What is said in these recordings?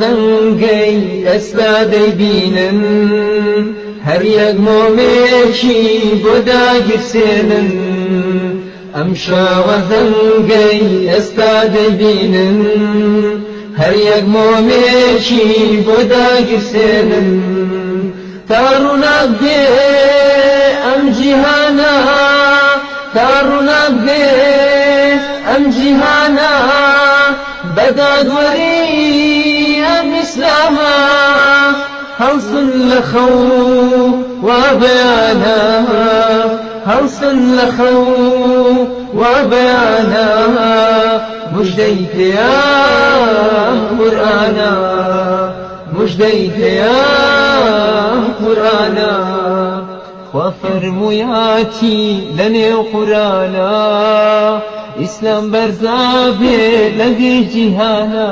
زەنگەی ئەستا دەیبینن هەر یەک مۆمێکی بۆ داگیرسێنن ئەم شاوە زەنگەی ئەستا دەیبینن هەر یەک مۆمێکی بۆ داگیرسێنن تا ڕووناک بێ ئەم جیهانە تا ڕووناک بێ ئەم بەدادوەری ئەم ئیسلامە هەڵسن لە خەو وا بەیانە هەڵسن لە خەو وا بەیانە مژدەی پێیا فەرموویاتی لە نێو قورئانە ئیسلام بەرزابێ لەگەی جیهانە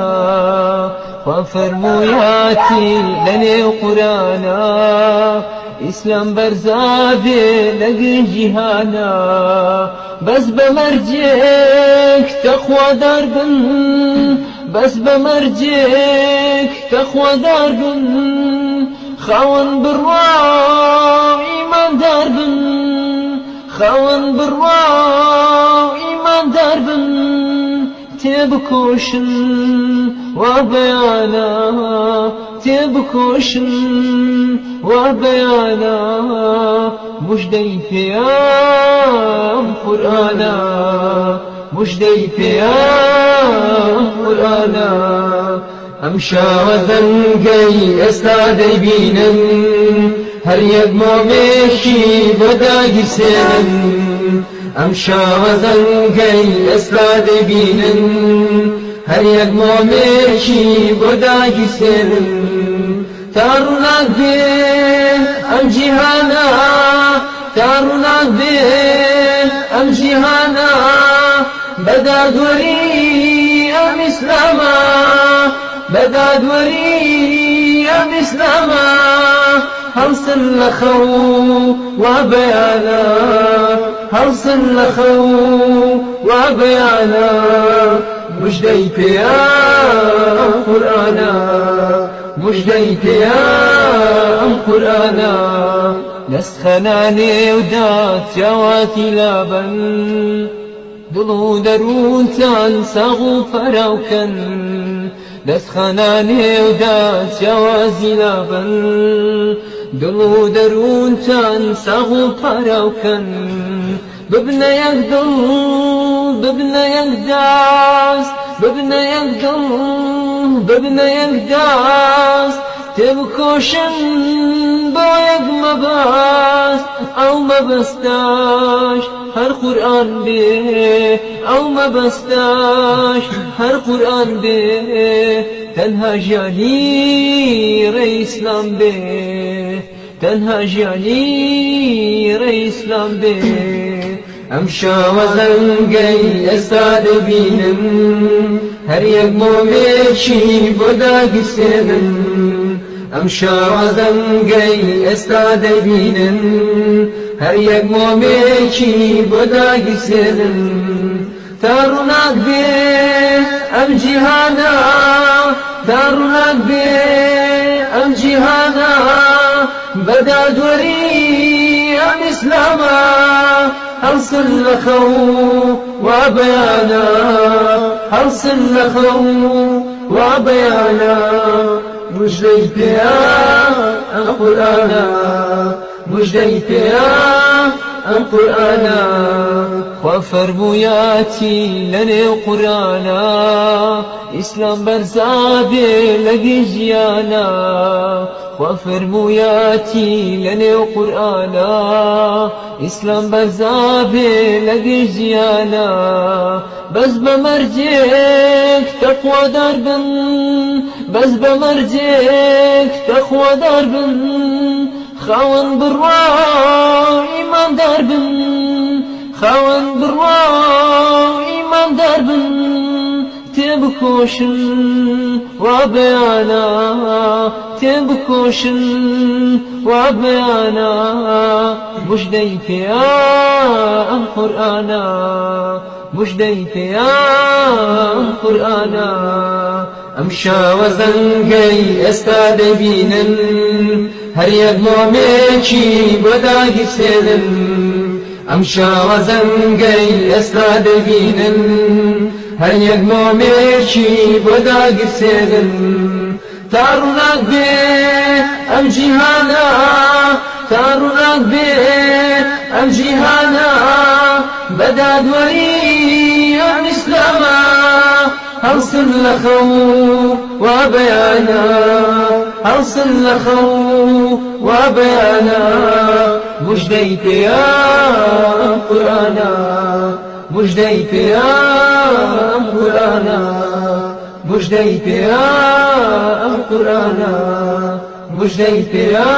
خوا فەرموویاتی لە نێو قورئانە ئیسلام بەرزابێ لەگەی جیهانە بەس بە مەرجێک تەخوادار بن بەس بە مەرجێک تەخوادار بن بن خاوەن بڕوا ئیماندار بن تێبکۆشن وا بەیانە تێبکۆشن وا بەیانە مژدەی پێیان قورئانە مژدەی پێیان قورئانە ئەم شاوە دەنگەی ئێستا دەیبینن هەر یەک مۆمێکی بەداگیرسێنن ئەم شاوە زەنگەی ئێستا دەبینن هەر یەک مۆمێکی بۆ داگیرسێنن تا ڕووناک بێ ئەم جیهانە تا ڕووناک بێ ئەم جیهانە بەدادوەری ئەم ئیسلامە بەدادوەری ئەم ئیسلامە هەڵسن لە خەو وا بەیانە هەڵسن لە خەو وا بەیانە مژدەی پێیا قورئانە مژدەی پێیا ئەم قورئانە دەستخەنانێ و داتیاواتی لابن دڵ و دەروونتان سەغ و پەراوکەن دەستخەنانێ و داتیاوازی لابن دڵ و دەروونتان سەغ و پەراوکەن ببنە یەک دڵ ببنە یەک داست ببنە یەک دڵ ببنە یەک داست تێبکۆشن بۆ یەک مەباست ئەو مەبەستاش هەر قورئان بێ ئەو مەبەستاش هەر قورئان بێ تەنها ژیانی ڕێی ئیسلام بێ تەنها ژیانی ڕێی ئیسلام بێ ئەم شاوە زەنگەی ئێستا دەبینم هەر یەک مۆمێکی بۆ داگیرسێنن ئەم شاوە زەنگەی ئێستا دەبینن. هەر یەک مۆمێکی بۆ داگیرسێنن تا ڕووناک بێ ئەم جیهانە تا ڕووناک بێ ئەم جیهانە. بەدادوەری ئەم ئیسلامە هەڵسن لە خەو وا بەیانە. هەڵسن لە خەو وا بەیانە. مژدەی پێیا ئەم قورئانە مژدەی پێیا ئەم قورئانە خوا فەرموویاتی لە نێو قورئانە ئیسلام بەرزابێ لەگەی ژیانە خوا فەرموویاتی لە نێو قورئانە ئیسلام بەرزابێ لەگەی ژیانە بەس بە مەرجێک تەخوادار بن بەس بە مەرجێک تەخوادار بن خاوەن بڕوا ئیماندار بن خاوەن بڕوا ئیماندار بن تێبکۆشن وا بەیانە تێبکۆشن ئەمشاوە زەنگەی ئێستا دەبینن هەریەک مۆمێکی بۆداگی سێنن ئەمشاوە زەنگەی ئێستا دەبینن هەریەک مۆمێکی بۆداگی سێنن تا ڕووناک بێ ئەم جیهانە تا ڕووناک ام ئەم بداد بەدادوەری هەڵسن لە خەو وا بەیانە هەڵسن لە خەو وا بەیانە مژدەی پێیا قورانە مژدەی پێیا قورانە مژدەی پێیا